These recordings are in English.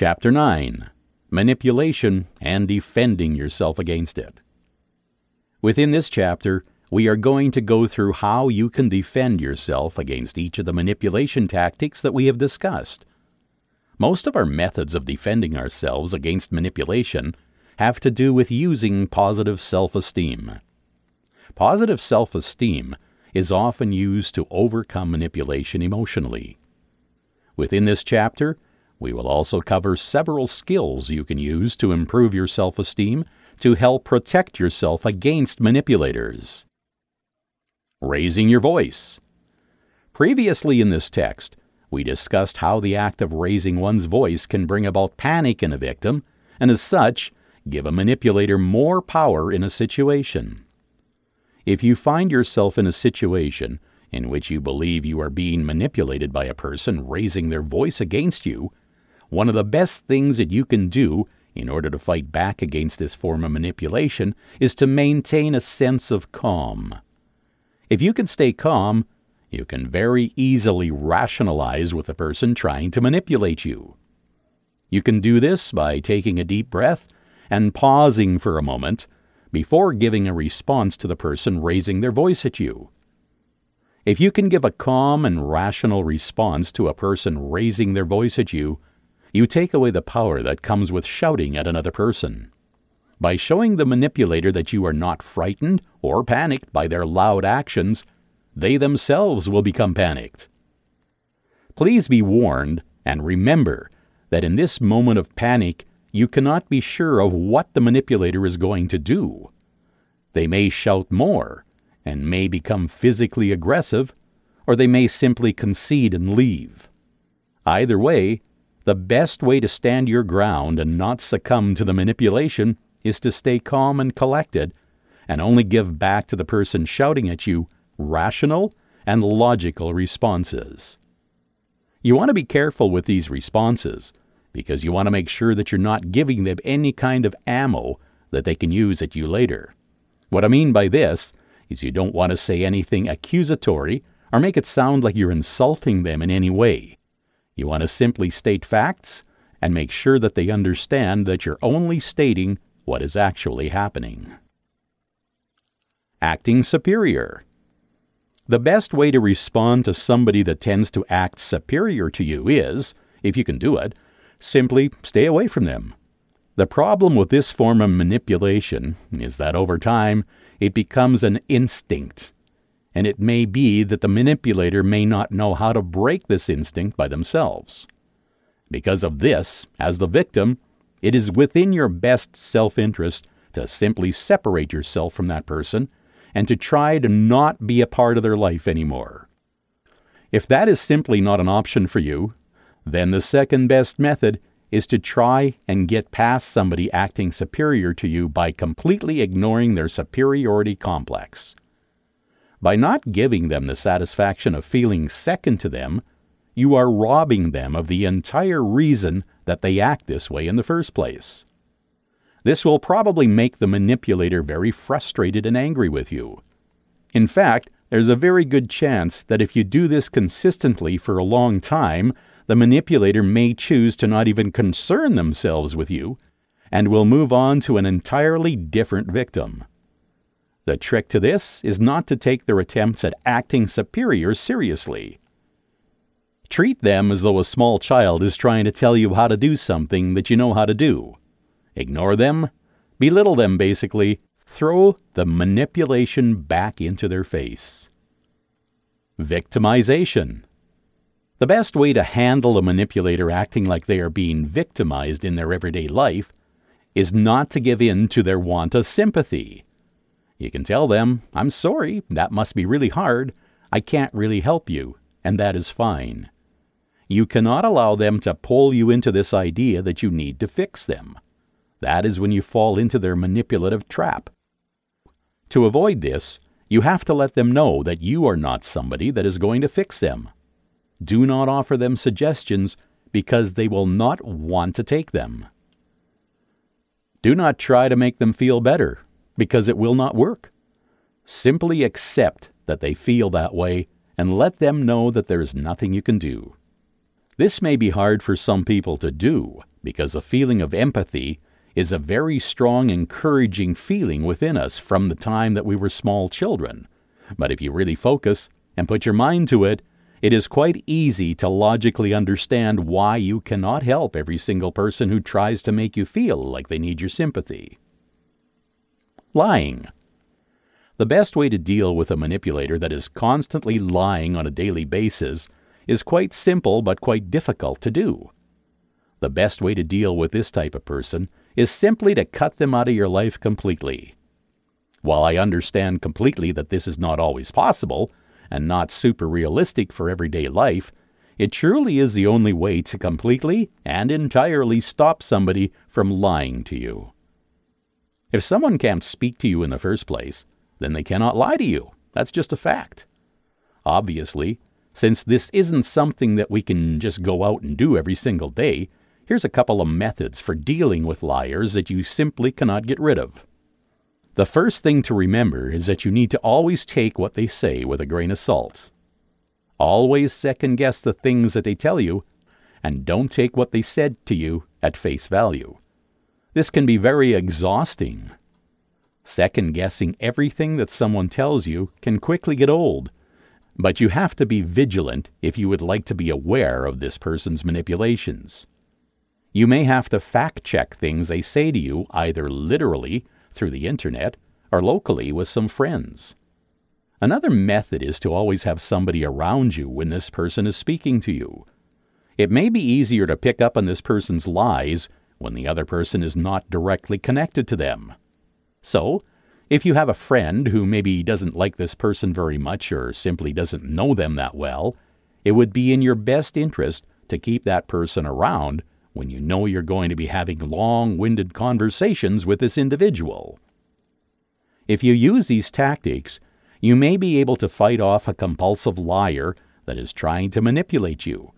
Chapter 9 Manipulation and Defending Yourself Against It. Within this chapter, we are going to go through how you can defend yourself against each of the manipulation tactics that we have discussed. Most of our methods of defending ourselves against manipulation have to do with using positive self esteem. Positive self esteem is often used to overcome manipulation emotionally. Within this chapter, we will also cover several skills you can use to improve your self esteem to help protect yourself against manipulators. Raising your voice. Previously in this text, we discussed how the act of raising one's voice can bring about panic in a victim, and as such, give a manipulator more power in a situation. If you find yourself in a situation in which you believe you are being manipulated by a person raising their voice against you, one of the best things that you can do in order to fight back against this form of manipulation is to maintain a sense of calm. If you can stay calm, you can very easily rationalize with a person trying to manipulate you. You can do this by taking a deep breath and pausing for a moment before giving a response to the person raising their voice at you. If you can give a calm and rational response to a person raising their voice at you, you take away the power that comes with shouting at another person. By showing the manipulator that you are not frightened or panicked by their loud actions, they themselves will become panicked. Please be warned and remember that in this moment of panic, you cannot be sure of what the manipulator is going to do. They may shout more and may become physically aggressive, or they may simply concede and leave. Either way, the best way to stand your ground and not succumb to the manipulation is to stay calm and collected and only give back to the person shouting at you rational and logical responses. You want to be careful with these responses because you want to make sure that you're not giving them any kind of ammo that they can use at you later. What I mean by this is you don't want to say anything accusatory or make it sound like you're insulting them in any way. You want to simply state facts and make sure that they understand that you're only stating what is actually happening. Acting superior. The best way to respond to somebody that tends to act superior to you is, if you can do it, simply stay away from them. The problem with this form of manipulation is that over time it becomes an instinct, and it may be that the manipulator may not know how to break this instinct by themselves. Because of this, as the victim, it is within your best self interest to simply separate yourself from that person and to try to not be a part of their life anymore. If that is simply not an option for you, then the second best method is to try and get past somebody acting superior to you by completely ignoring their superiority complex. By not giving them the satisfaction of feeling second to them, you are robbing them of the entire reason that they act this way in the first place. This will probably make the manipulator very frustrated and angry with you. In fact, there's a very good chance that if you do this consistently for a long time, the manipulator may choose to not even concern themselves with you and will move on to an entirely different victim. The trick to this is not to take their attempts at acting superior seriously. Treat them as though a small child is trying to tell you how to do something that you know how to do. Ignore them, belittle them basically, throw the manipulation back into their face. Victimization. The best way to handle a manipulator acting like they are being victimized in their everyday life is not to give in to their want of sympathy. You can tell them, I'm sorry, that must be really hard, I can't really help you, and that is fine. You cannot allow them to pull you into this idea that you need to fix them. That is when you fall into their manipulative trap. To avoid this, you have to let them know that you are not somebody that is going to fix them. Do not offer them suggestions because they will not want to take them. Do not try to make them feel better because it will not work. Simply accept that they feel that way and let them know that there is nothing you can do. This may be hard for some people to do because a feeling of empathy is a very strong, encouraging feeling within us from the time that we were small children. But if you really focus and put your mind to it, it is quite easy to logically understand why you cannot help every single person who tries to make you feel like they need your sympathy. Lying. The best way to deal with a manipulator that is constantly lying on a daily basis is quite simple but quite difficult to do. The best way to deal with this type of person is simply to cut them out of your life completely. While I understand completely that this is not always possible, and not super realistic for everyday life, it truly is the only way to completely and entirely stop somebody from lying to you. If someone can't speak to you in the first place, then they cannot lie to you. That's just a fact. Obviously, since this isn't something that we can just go out and do every single day, here's a couple of methods for dealing with liars that you simply cannot get rid of. The first thing to remember is that you need to always take what they say with a grain of salt. Always second guess the things that they tell you, and don't take what they said to you at face value. This can be very exhausting. Second guessing everything that someone tells you can quickly get old, but you have to be vigilant if you would like to be aware of this person's manipulations. You may have to fact check things they say to you either literally through the internet or locally with some friends. Another method is to always have somebody around you when this person is speaking to you. It may be easier to pick up on this person's lies when the other person is not directly connected to them. So, if you have a friend who maybe doesn't like this person very much or simply doesn't know them that well, it would be in your best interest to keep that person around when you know you're going to be having long winded conversations with this individual. If you use these tactics, you may be able to fight off a compulsive liar that is trying to manipulate you.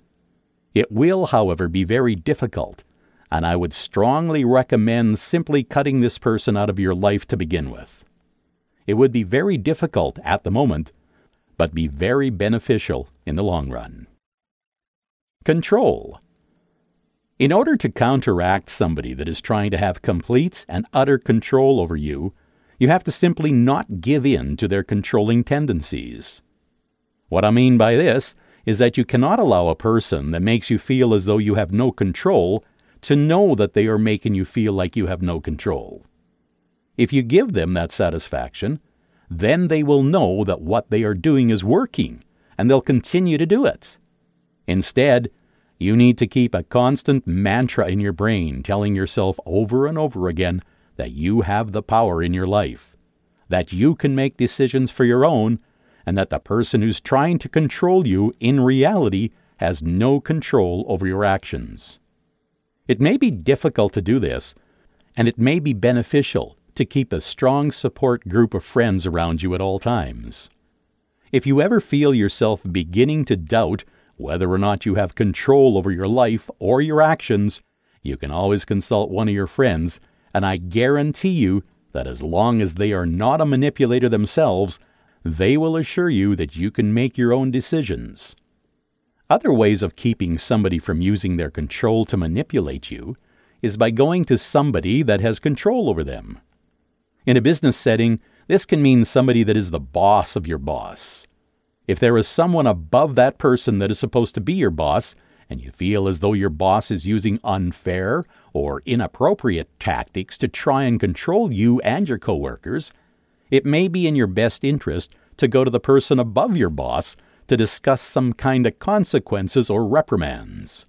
It will, however, be very difficult, and I would strongly recommend simply cutting this person out of your life to begin with. It would be very difficult at the moment, but be very beneficial in the long run. Control. In order to counteract somebody that is trying to have complete and utter control over you, you have to simply not give in to their controlling tendencies. What I mean by this is that you cannot allow a person that makes you feel as though you have no control to know that they are making you feel like you have no control. If you give them that satisfaction, then they will know that what they are doing is working, and they'll continue to do it. Instead, you need to keep a constant mantra in your brain telling yourself over and over again that you have the power in your life, that you can make decisions for your own, and that the person who's trying to control you in reality has no control over your actions. It may be difficult to do this, and it may be beneficial to keep a strong support group of friends around you at all times. If you ever feel yourself beginning to doubt whether or not you have control over your life or your actions, you can always consult one of your friends, and I guarantee you that as long as they are not a manipulator themselves, they will assure you that you can make your own decisions. Other ways of keeping somebody from using their control to manipulate you is by going to somebody that has control over them. In a business setting, this can mean somebody that is the boss of your boss. If there is someone above that person that is supposed to be your boss, and you feel as though your boss is using unfair or inappropriate tactics to try and control you and your coworkers, it may be in your best interest to go to the person above your boss to discuss some kind of consequences or reprimands.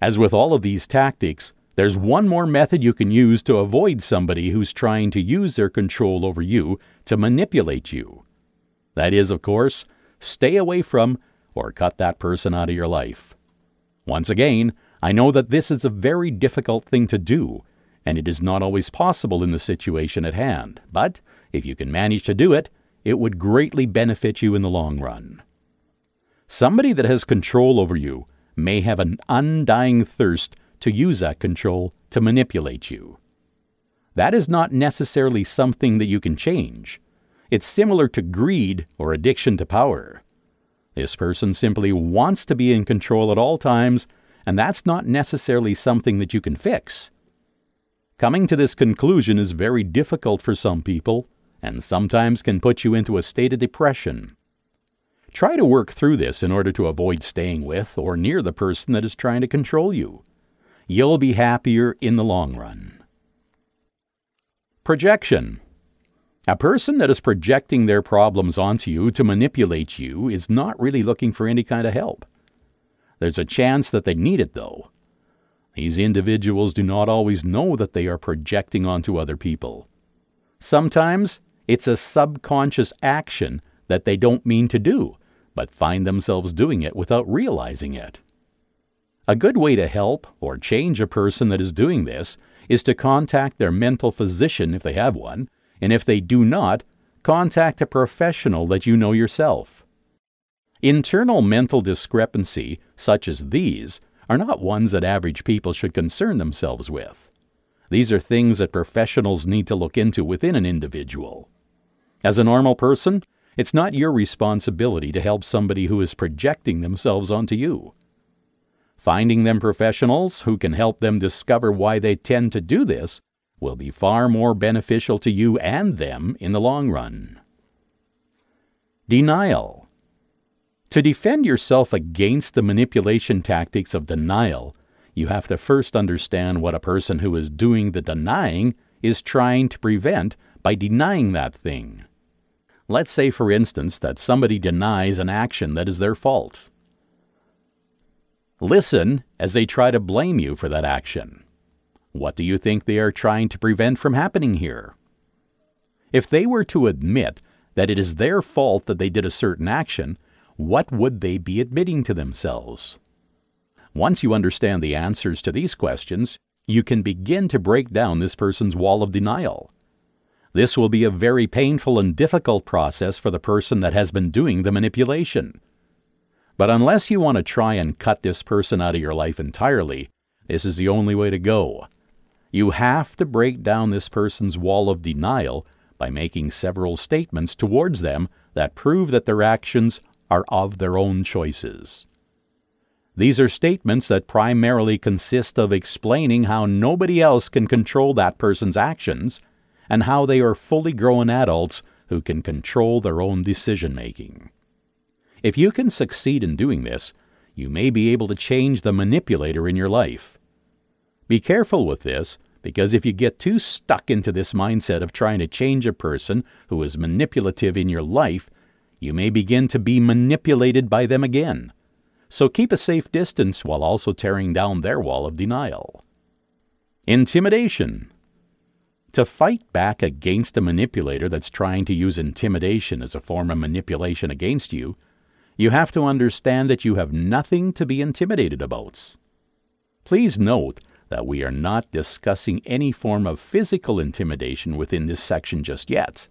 As with all of these tactics, there's one more method you can use to avoid somebody who's trying to use their control over you to manipulate you. That is, of course, stay away from or cut that person out of your life. Once again, I know that this is a very difficult thing to do, and it is not always possible in the situation at hand, but if you can manage to do it, it would greatly benefit you in the long run. Somebody that has control over you may have an undying thirst to use that control to manipulate you. That is not necessarily something that you can change. It's similar to greed or addiction to power. This person simply wants to be in control at all times and that's not necessarily something that you can fix. Coming to this conclusion is very difficult for some people and sometimes can put you into a state of depression. Try to work through this in order to avoid staying with or near the person that is trying to control you. You'll be happier in the long run. Projection. A person that is projecting their problems onto you to manipulate you is not really looking for any kind of help. There's a chance that they need it, though. These individuals do not always know that they are projecting onto other people. Sometimes it's a subconscious action that they don't mean to do, but find themselves doing it without realizing it. A good way to help or change a person that is doing this is to contact their mental physician if they have one, and if they do not, contact a professional that you know yourself. Internal mental discrepancy, such as these, are not ones that average people should concern themselves with. These are things that professionals need to look into within an individual. As a normal person, it's not your responsibility to help somebody who is projecting themselves onto you. Finding them professionals who can help them discover why they tend to do this will be far more beneficial to you and them in the long run. Denial. To defend yourself against the manipulation tactics of denial, you have to first understand what a person who is doing the denying is trying to prevent by denying that thing. Let's say, for instance, that somebody denies an action that is their fault. Listen as they try to blame you for that action. What do you think they are trying to prevent from happening here? If they were to admit that it is their fault that they did a certain action, what would they be admitting to themselves? Once you understand the answers to these questions, you can begin to break down this person's wall of denial. This will be a very painful and difficult process for the person that has been doing the manipulation. But unless you want to try and cut this person out of your life entirely, this is the only way to go. You have to break down this person's wall of denial by making several statements towards them that prove that their actions are of their own choices. These are statements that primarily consist of explaining how nobody else can control that person's actions and how they are fully grown adults who can control their own decision making. If you can succeed in doing this, you may be able to change the manipulator in your life. Be careful with this, because if you get too stuck into this mindset of trying to change a person who is manipulative in your life, you may begin to be manipulated by them again. So keep a safe distance while also tearing down their wall of denial. Intimidation. To fight back against a manipulator that's trying to use intimidation as a form of manipulation against you, you have to understand that you have nothing to be intimidated about. Please note that we are not discussing any form of physical intimidation within this section just yet.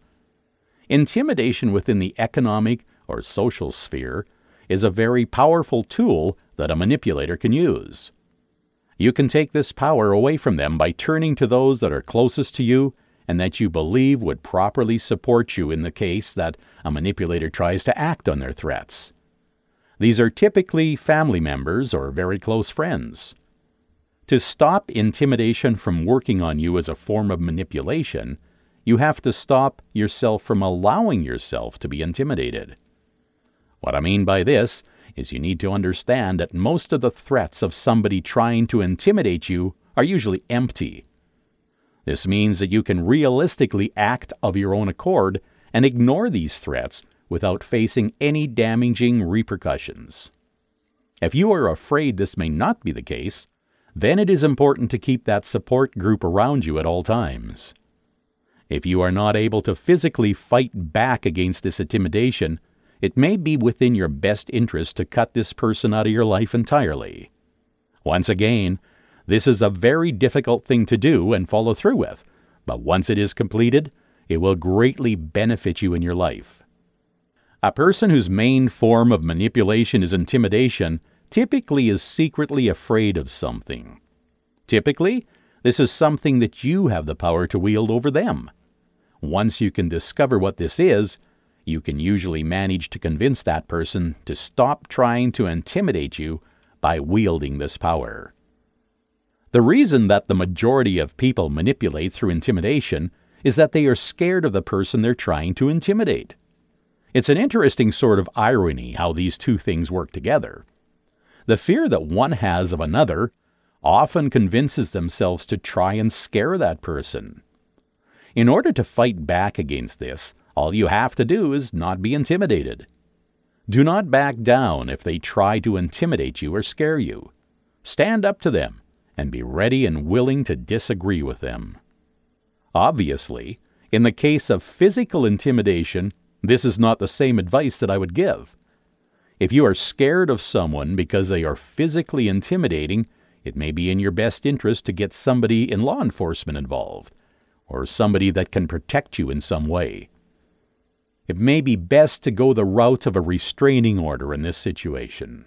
Intimidation within the economic or social sphere is a very powerful tool that a manipulator can use. You can take this power away from them by turning to those that are closest to you and that you believe would properly support you in the case that a manipulator tries to act on their threats. These are typically family members or very close friends. To stop intimidation from working on you as a form of manipulation, you have to stop yourself from allowing yourself to be intimidated. What I mean by this is you need to understand that most of the threats of somebody trying to intimidate you are usually empty. This means that you can realistically act of your own accord and ignore these threats without facing any damaging repercussions. If you are afraid this may not be the case, then it is important to keep that support group around you at all times. If you are not able to physically fight back against this intimidation, it may be within your best interest to cut this person out of your life entirely. Once again, this is a very difficult thing to do and follow through with, but once it is completed, it will greatly benefit you in your life. A person whose main form of manipulation is intimidation typically is secretly afraid of something. Typically, this is something that you have the power to wield over them. Once you can discover what this is, you can usually manage to convince that person to stop trying to intimidate you by wielding this power. The reason that the majority of people manipulate through intimidation is that they are scared of the person they're trying to intimidate. It's an interesting sort of irony how these two things work together. The fear that one has of another often convinces themselves to try and scare that person. In order to fight back against this, all you have to do is not be intimidated. Do not back down if they try to intimidate you or scare you. Stand up to them and be ready and willing to disagree with them. Obviously, in the case of physical intimidation, this is not the same advice that I would give. If you are scared of someone because they are physically intimidating, it may be in your best interest to get somebody in law enforcement involved, or somebody that can protect you in some way. It may be best to go the route of a restraining order in this situation.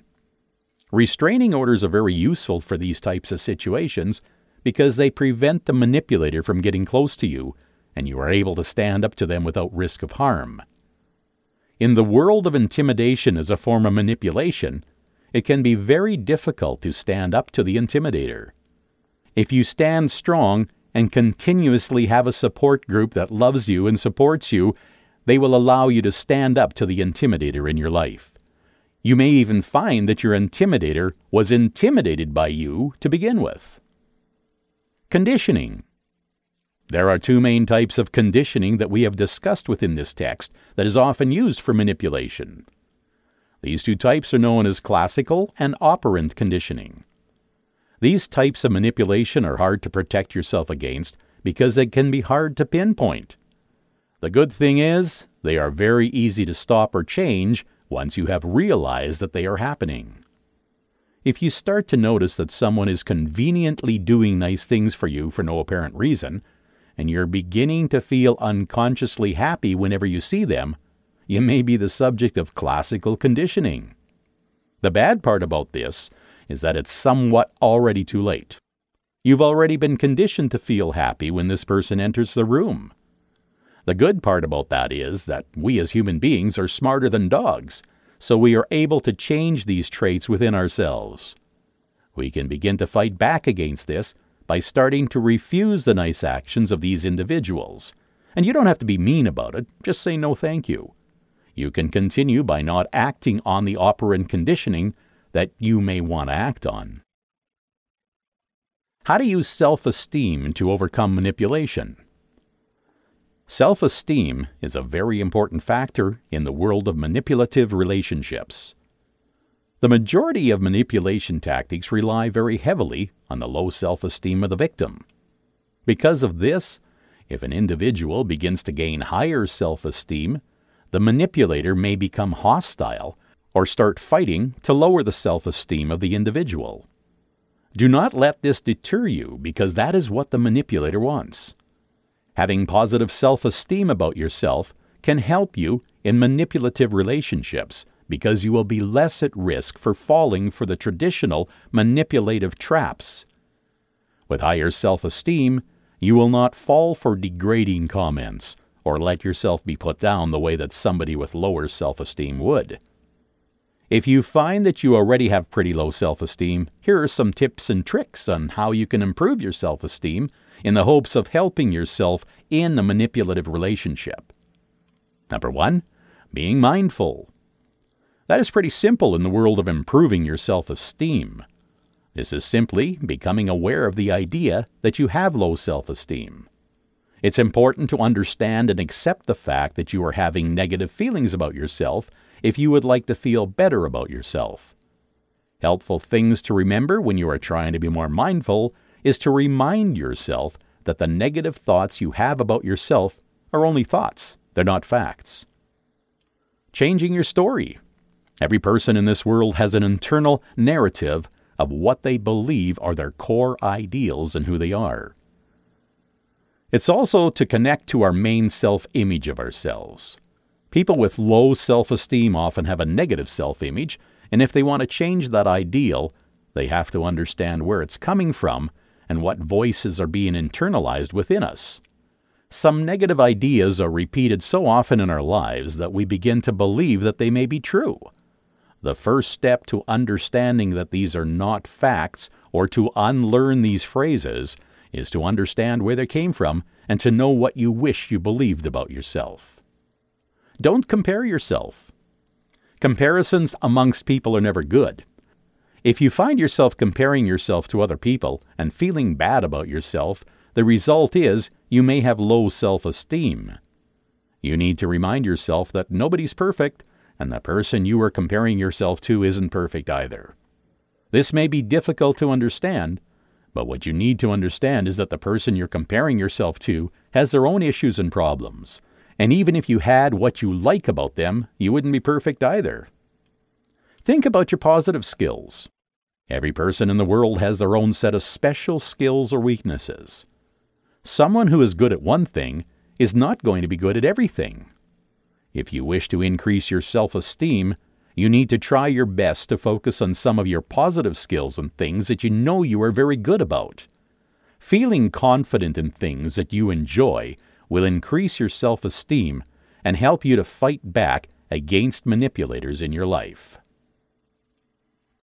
Restraining orders are very useful for these types of situations because they prevent the manipulator from getting close to you and you are able to stand up to them without risk of harm. In the world of intimidation as a form of manipulation, it can be very difficult to stand up to the intimidator. If you stand strong and continuously have a support group that loves you and supports you, they will allow you to stand up to the intimidator in your life. You may even find that your intimidator was intimidated by you to begin with. Conditioning. There are two main types of conditioning that we have discussed within this text that is often used for manipulation. These two types are known as classical and operant conditioning. These types of manipulation are hard to protect yourself against because they can be hard to pinpoint. The good thing is, they are very easy to stop or change once you have realized that they are happening. If you start to notice that someone is conveniently doing nice things for you for no apparent reason, and you're beginning to feel unconsciously happy whenever you see them, you may be the subject of classical conditioning. The bad part about this is that it's somewhat already too late. You've already been conditioned to feel happy when this person enters the room. The good part about that is that we as human beings are smarter than dogs, so we are able to change these traits within ourselves. We can begin to fight back against this by starting to refuse the nice actions of these individuals. And you don't have to be mean about it, just say no thank you. You can continue by not acting on the operant conditioning that you may want to act on. How to use self esteem to overcome manipulation. Self esteem is a very important factor in the world of manipulative relationships. The majority of manipulation tactics rely very heavily on the low self esteem of the victim. Because of this, if an individual begins to gain higher self esteem, the manipulator may become hostile or start fighting to lower the self esteem of the individual. Do not let this deter you because that is what the manipulator wants. Having positive self esteem about yourself can help you in manipulative relationships because you will be less at risk for falling for the traditional manipulative traps. With higher self esteem, you will not fall for degrading comments or let yourself be put down the way that somebody with lower self esteem would. If you find that you already have pretty low self esteem, here are some tips and tricks on how you can improve your self esteem in the hopes of helping yourself in a manipulative relationship. Number one, being mindful. That is pretty simple in the world of improving your self esteem. This is simply becoming aware of the idea that you have low self esteem. It's important to understand and accept the fact that you are having negative feelings about yourself if you would like to feel better about yourself. Helpful things to remember when you are trying to be more mindful is to remind yourself that the negative thoughts you have about yourself are only thoughts, they're not facts. Changing your story. Every person in this world has an internal narrative of what they believe are their core ideals and who they are. It's also to connect to our main self image of ourselves. People with low self esteem often have a negative self image, and if they want to change that ideal, they have to understand where it's coming from and what voices are being internalized within us. Some negative ideas are repeated so often in our lives that we begin to believe that they may be true. The first step to understanding that these are not facts or to unlearn these phrases is to understand where they came from and to know what you wish you believed about yourself. Don't compare yourself. Comparisons amongst people are never good. If you find yourself comparing yourself to other people and feeling bad about yourself, the result is you may have low self esteem. You need to remind yourself that nobody's perfect and the person you are comparing yourself to isn't perfect either. This may be difficult to understand, but what you need to understand is that the person you're comparing yourself to has their own issues and problems, and even if you had what you like about them, you wouldn't be perfect either. Think about your positive skills. Every person in the world has their own set of special skills or weaknesses. Someone who is good at one thing is not going to be good at everything. If you wish to increase your self esteem, you need to try your best to focus on some of your positive skills and things that you know you are very good about. Feeling confident in things that you enjoy will increase your self esteem and help you to fight back against manipulators in your life.